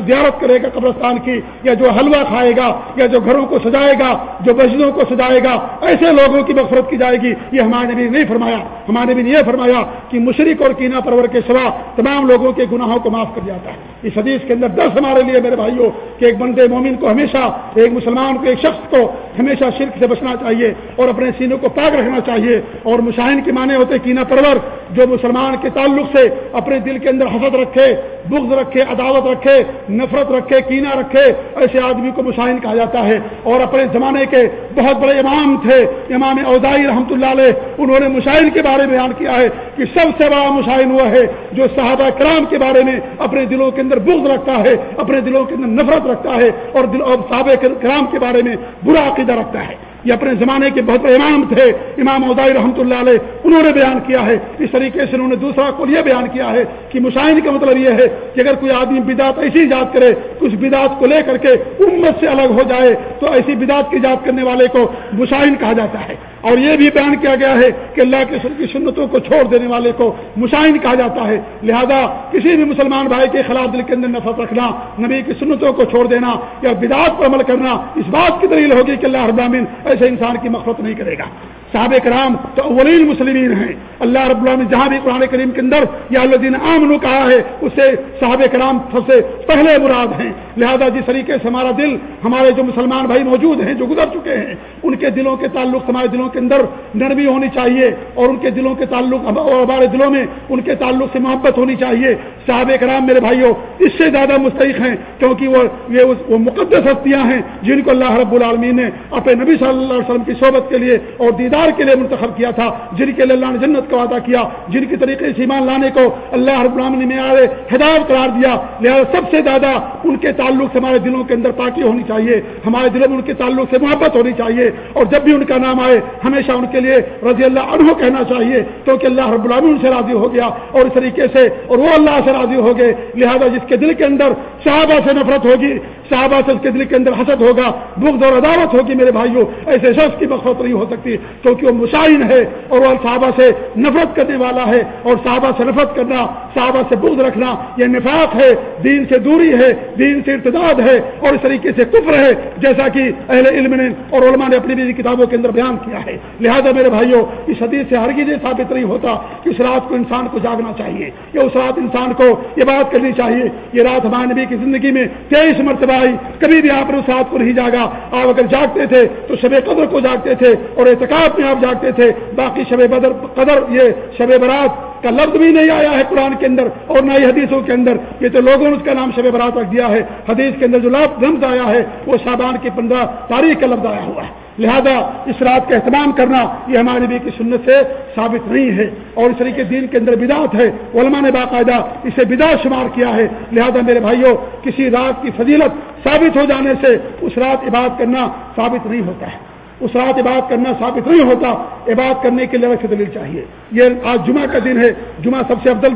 Speaker 1: زیارت کرے گا قبرستان کی، یا جو حلوہ کھائے گا، یا جو گھروں کو سجائے گا، جو مسجدوں کو سجائے گا، ایسے لوگوں کی مفرت کی جائے گی۔ یہ ہمارے نبی نے نہیں فرمایا۔ ہمارے نبی نے یہ فرمایا کہ مشرق اور کینا پرور کے سوا تمام لوگوں کے گناہوں کو معاف کر جاتا ہے اس حدیث کے اندر درس ہمارے لیے میرے بھائیوں کہ ایک بندے مومن کو ہمیشہ، ایک مسلمان کو، ایک شخص کو ہمیشہ شرک سے بچنا چاہیے اور اپنے سینوں کو پاک رکھنا چاہیے۔ اور مشاہن کے معنی ہوتے کینا پرور، جو مسلمان کے تعلق سے اپنے دل کے اندر حسد رکھے، بغض رکھے، عداوت رکھے، نفرت رکھے کینا رکھے، ایسے آدمی کو مشاہن کہا جاتا ہے۔ اور اپنے زمانے کے بہت بڑے امام تھے، امام اوزائی رحمۃ اللہ علیہ، انہوں نے مشاہن کے بارے میں بیان کیا ہے کہ سب سے بڑا مشاہن ہوا ہے جو صحابہ کرام کے بارے میں اپنے دلوں کے اندر بغض رکھتا ہے، اپنے دلوں کے اندر نفرت رکھتا ہے اور دل اور صحابہ کرام کے بارے میں برا عقیدہ رکھتا ہے۔ یہ اپنے زمانے کے بہت امام تھے، امام ادائی رحمۃ اللہ علیہ، انہوں نے بیان کیا ہے۔ اس طریقے سے انہوں نے دوسرا کو یہ بیان کیا ہے کہ مشاہد کا مطلب یہ ہے کہ اگر کوئی آدمی بدعت ایسی ایجاد کرے کچھ بدعت کو لے کر کے امت سے الگ ہو جائے تو ایسی بدعت کی ایجاد کرنے والے کو مشاہد کہا جاتا ہے۔ اور یہ بھی بیان کیا گیا ہے کہ اللہ کے سر کی سنتوں کو چھوڑ دینے والے کو مشاہد کہا جاتا ہے۔ لہذا کسی بھی مسلمان بھائی کے خلاف دل کے اندر نفرت رکھنا، نبی کی سنتوں کو چھوڑ دینا یا بدعت پر عمل کرنا، اس بات کی دلیل ہوگی کہ اللہ ابامن ایسے انسان کی مفرت نہیں کرے گا۔ صحابہ کرام تو اولین مسلمین ہیں۔ اللہ رب اللہ نے جہاں بھی قرآن کریم کے اندر یا اللہ دین عام کہا ہے، اسے صحابہ کرام سب سے پہلے مراد ہیں۔ لہذا جس طریقے سے ہمارا دل، ہمارے جو مسلمان بھائی موجود ہیں جو گزر چکے ہیں، ان کے دلوں کے تعلق ہمارے دلوں کے اندر نرمی ہونی چاہیے اور ان کے دلوں کے تعلق اور ہمارے دلوں میں ان کے تعلق سے محبت ہونی چاہیے۔ صحابہ کرام میرے بھائیوں اس سے زیادہ مستحق ہیں کیونکہ وہ یہ وہ مقدس ہستیاں ہیں جن کو اللہ رب العالمین نے اپنے نبی صلی اللہ علیہ وسلم کی صحبت کے لیے اور دیدار کے لیے منتخب کیا تھا، جن کے لیے اللہ نے جنت کا وعدہ کیا، جن کے طریقے سے ایمان لانے کو اللہ رب العالمین نے آئے ہدایت قرار دیا۔ لہٰذا سب سے زیادہ ان کے تعلق سے ہمارے دلوں کے اندر پاکی ہونی چاہیے، ہمارے دلوں میں ان کے تعلق سے محبت ہونی چاہیے۔ اور جب بھی ان کا نام آئے، ہمیشہ ان کے لیے رضی اللہ عنہ کہنا چاہیے، کیونکہ اللہ رب العالمین سے راضی ہو گیا اور اس طریقے سے اور وہ اللہ سے راضی ہو گئے۔ لہٰذا جس کے دل کے اندر صحابہ سے نفرت ہوگی، صحابہ سے اس کے دل کے اندر حسد ہوگا، بغض اور عداوت ہوگی میرے بھائیوں، ایسے شخص کی مفرت نہیں ہو سکتی۔ کیونکہ وہ مشاہین ہے اور وہ صحابہ سے نفرت کرنے والا ہے اور صحابہ سے نفرت کرنا، صحابہ سے بغض رکھنا، یہ نفاق ہے، دین سے دوری ہے، دین سے ارتداد ہے اور اس طریقے سے کفر ہے، جیسا کہ اہل علم نے اور علماء نے اپنی بھی کتابوں کے اندر بیان کیا ہے۔ لہذا میرے بھائیوں اس حدیث سے ہر یہ ثابت نہیں ہوتا کہ اس رات کو انسان کو جاگنا چاہیے یا اس رات انسان کو یہ بات کرنی چاہیے، یہ رات ہمارے نبی کی زندگی میں تیئیس مرتبہ آئی، کبھی بھی آپ نے اس رات کو نہیں جاگا۔ آپ اگر جاگتے تھے تو شب قدر کو جاگتے تھے اور احتکاب اعتکاب میں آپ جاگتے تھے، باقی شب بدر قدر یہ شب برات کا لفظ بھی نہیں آیا ہے قرآن کے اندر اور نہ ہی حدیثوں کے اندر۔ یہ تو لوگوں نے اس کا نام شب برات رکھ دیا ہے۔ حدیث کے اندر جو لفظ آیا ہے، وہ شابان کی پندرہ تاریخ کا لفظ آیا ہوا ہے۔ لہذا اس رات کا اہتمام کرنا یہ ہمارے نبی کی سنت سے ثابت نہیں ہے اور اس طریقے دین کے اندر بدعت ہے۔ علماء نے باقاعدہ اسے بدا شمار کیا ہے۔ لہذا میرے بھائیوں، کسی رات کی فضیلت ثابت ہو جانے سے اس رات عبادت کرنا ثابت نہیں ہوتا ہے۔ اس رات عبادت کرنا ثابت نہیں ہوتا، عبادت کرنے کے لیے الگ سے دلیل چاہیے۔ یہ آج جمعہ کا دن ہے، جمعہ سب سے افضل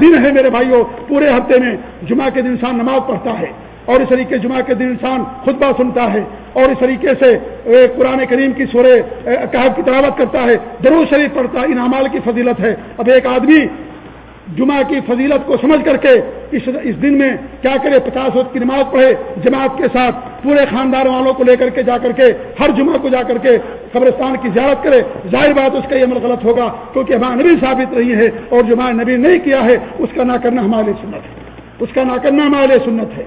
Speaker 1: دن ہے میرے بھائیوں پورے ہفتے میں جمعہ کے دن انسان نماز پڑھتا ہے۔ اور اس طریقے جمعہ کے دن انسان خطبہ سنتا ہے۔ اور اس طریقے سے قرآن کریم کی سورے کہب کی تلاوت کرتا ہے۔ درو شریف پڑھتا ہے ان اعمال کی فضیلت ہے۔ اب ایک آدمی جمعہ کی فضیلت کو سمجھ کر کے اس اس دن میں کیا کرے پچاس وقت کی نماز پڑھے، جماعت کے ساتھ پورے خاندان والوں کو لے کر کے جا کر کے ہر جمعہ کو جا کر کے قبرستان کی زیارت کرے۔ ظاہر بات اس کا یہ عمل غلط ہوگا کیونکہ ہمارا نبی ثابت رہی ہے اور جو ہمارے نبی نہیں کیا ہے، اس کا نہ کرنا ہمارے سنت ہے۔ اس کا نہ کرنا ہمارے سنت ہے۔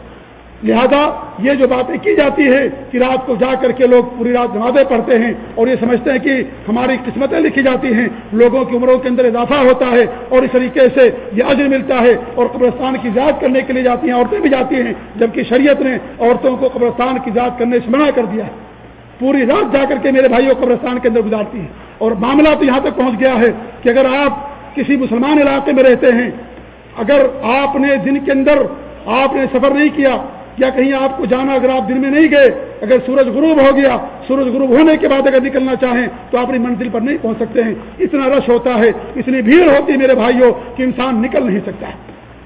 Speaker 1: لہذا یہ جو باتیں کی جاتی ہے کہ رات کو جا کر کے لوگ پوری رات نمازیں پڑھتے ہیں اور یہ سمجھتے ہیں کہ ہماری قسمتیں لکھی جاتی ہیں، لوگوں کی عمروں کے اندر اضافہ ہوتا ہے اور اس طریقے سے یہ عجر ملتا ہے اور قبرستان کی یاد کرنے کے لیے جاتی ہیں، عورتیں بھی جاتی ہیں، جبکہ شریعت نے عورتوں کو قبرستان کی یاد کرنے سے منع کر دیا ہے۔ پوری رات جا کر کے میرے بھائیوں قبرستان کے اندر گزارتی ہیں۔ اور معاملہ تو یہاں تک پہنچ گیا ہے کہ اگر آپ کسی مسلمان علاقے میں رہتے ہیں، اگر آپ نے دن کے اندر آپ نے سفر نہیں کیا یا کہیں آپ کو جانا اگر آپ دن میں نہیں گئے، اگر سورج غروب ہو گیا، سورج غروب ہونے کے بعد اگر نکلنا چاہیں تو اپنی منزل پر نہیں پہنچ سکتے ہیں۔ اتنا رش ہوتا ہے، اتنی بھیڑ ہوتی ہے میرے بھائیوں کہ انسان نکل نہیں سکتا۔ ہے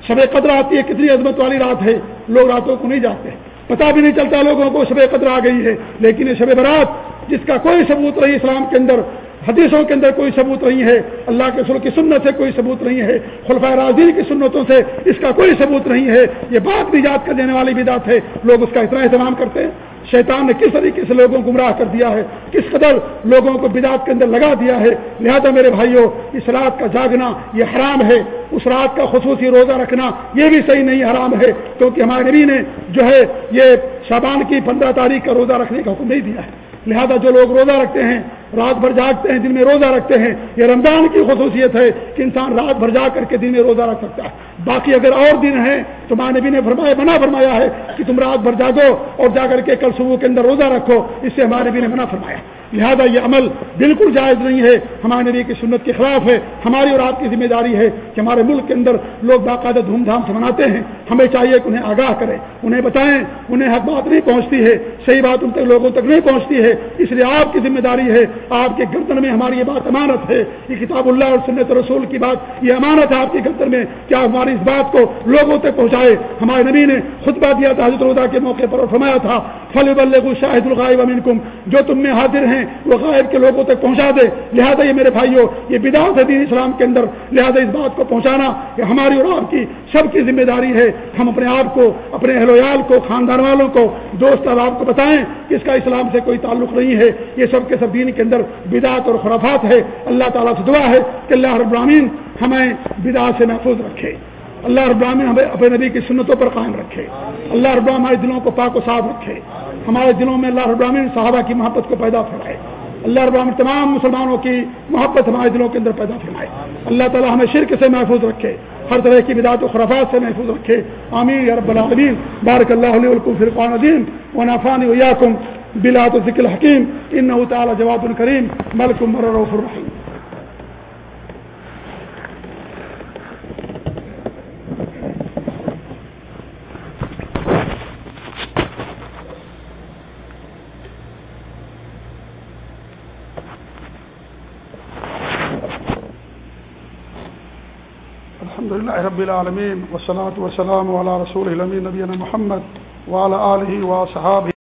Speaker 1: شب قدر آتی ہے، کتنی عظمت والی رات ہے۔ لوگ راتوں کو نہیں جاتے۔ پتا بھی نہیں چلتا لوگوں کو شب قدر آ گئی ہے، لیکن یہ شب برات جس کا کوئی ثبوت رہی اسلام کے اندر، حدیثوں کے اندر کوئی ثبوت نہیں ہے، اللہ کے سر کی سنت سے کوئی ثبوت نہیں ہے خلفۂ راضی کی سنتوں سے اس کا کوئی ثبوت نہیں ہے، یہ بات بھی یاد کر دینے والی بھی ہے، لوگ اس کا اتنا اہتمام کرتے ہیں۔ شیطان نے کس طریقے سے لوگوں کو گمراہ کر دیا ہے، کس قدر لوگوں کو بدعت کے اندر لگا دیا ہے۔ لہذا میرے بھائیوں اس رات کا جاگنا یہ حرام ہے، اس رات کا خصوصی روزہ رکھنا یہ بھی صحیح نہیں، حرام ہے، کیونکہ ہمارے نبی نے جو ہے یہ شابان کی پندرہ تاریخ کا روزہ رکھنے کا حکم نہیں دیا ہے۔ لہذا جو لوگ روزہ رکھتے ہیں رات بھر جاگتے ہیں، دن میں روزہ رکھتے ہیں۔ یہ رمضان کی خصوصیت ہے کہ انسان رات بھر جا کر کے دن میں روزہ رکھ سکتا ہے۔ باقی اگر اور دن ہے تو ماں نبی نے فرمایا، منع فرمایا ہے کہ تم رات بھر جاگو اور جا کر کے کل صبح کے اندر روزہ رکھو۔ اس سے ہمارے نبی نے منع فرمایا۔ لہذا یہ عمل بالکل جائز نہیں ہے۔ ہمارے نبی کی سنت کے خلاف ہے۔ ہماری اور آپ کی ذمہ داری ہے کہ ہمارے ملک کے اندر لوگ باقاعدہ دھوم دھام سے مناتے ہیں۔ ہمیں چاہیے کہ انہیں آگاہ کریں، انہیں بتائیں، انہیں حق بات نہیں پہنچتی ہے۔ صحیح بات ان تک لوگوں تک نہیں پہنچتی ہے۔ اس لیے آپ کی ذمہ داری ہے آپ کے گردن میں ہماری یہ بات امانت ہے، یہ کتاب اللہ اور سنت رسول کی بات، یہ امانت ہے آپ کے گردن میں، کیا ہماری اس بات کو لوگوں تک پہنچائے؟ ہمارے نبی نے خطبہ دیا تھا حضرت الدا کے موقع پر اور فرمایا تھا فل بل شاہد الغائب امین جو تم میں حاضر ہیں وہ غائب کے لوگوں تک پہنچا دے۔ لہٰذا یہ میرے بھائیوں یہ بداؤ ہے دین اسلام کے اندر۔ لہٰذا اس بات کو پہنچانا کہ ہماری اور آپ کی سب کی ذمہ داری ہے۔ ہم اپنے آپ کو، اپنے اہل ویال کو، خاندان والوں کو، دوست آپ کو بتائیں کہ اس کا اسلام سے کوئی تعلق نہیں ہے۔ یہ سب کے سب دین کے اندر بدعت اور خرافات ہے، اللہ تعالیٰ سے دعا ہے کہ اللہ رب العالمین ہمیں بدعت سے محفوظ رکھے۔ اللہ رب العالمین ہمیں اپنے نبی کی سنتوں پر قائم رکھے۔ اللہ رب ہمارے دلوں کو پاک و صاف رکھے۔ ہمارے دلوں میں اللہ رب العالمین صحابہ کی محبت کو پیدا فرمائے۔ اللہ رب العالمین تمام مسلمانوں کی محبت ہمارے دلوں کے اندر پیدا فرمائے۔ اللہ تعالیٰ ہمیں شرک سے محفوظ رکھے، ہر طرح کی بدعت و خرافات سے محفوظ رکھے۔ آمین یا رب العالمین۔ بارک اللہ علیہ فرقان عظیم و نافان ویاکم بلاۃ ذکل حکیم ان تعالیٰ جواب الکریم ملک مرف الرحیم رب العالمین وسلاۃ وسلام علیہ رسول الامین نبی محمد وعلى آله وصحابه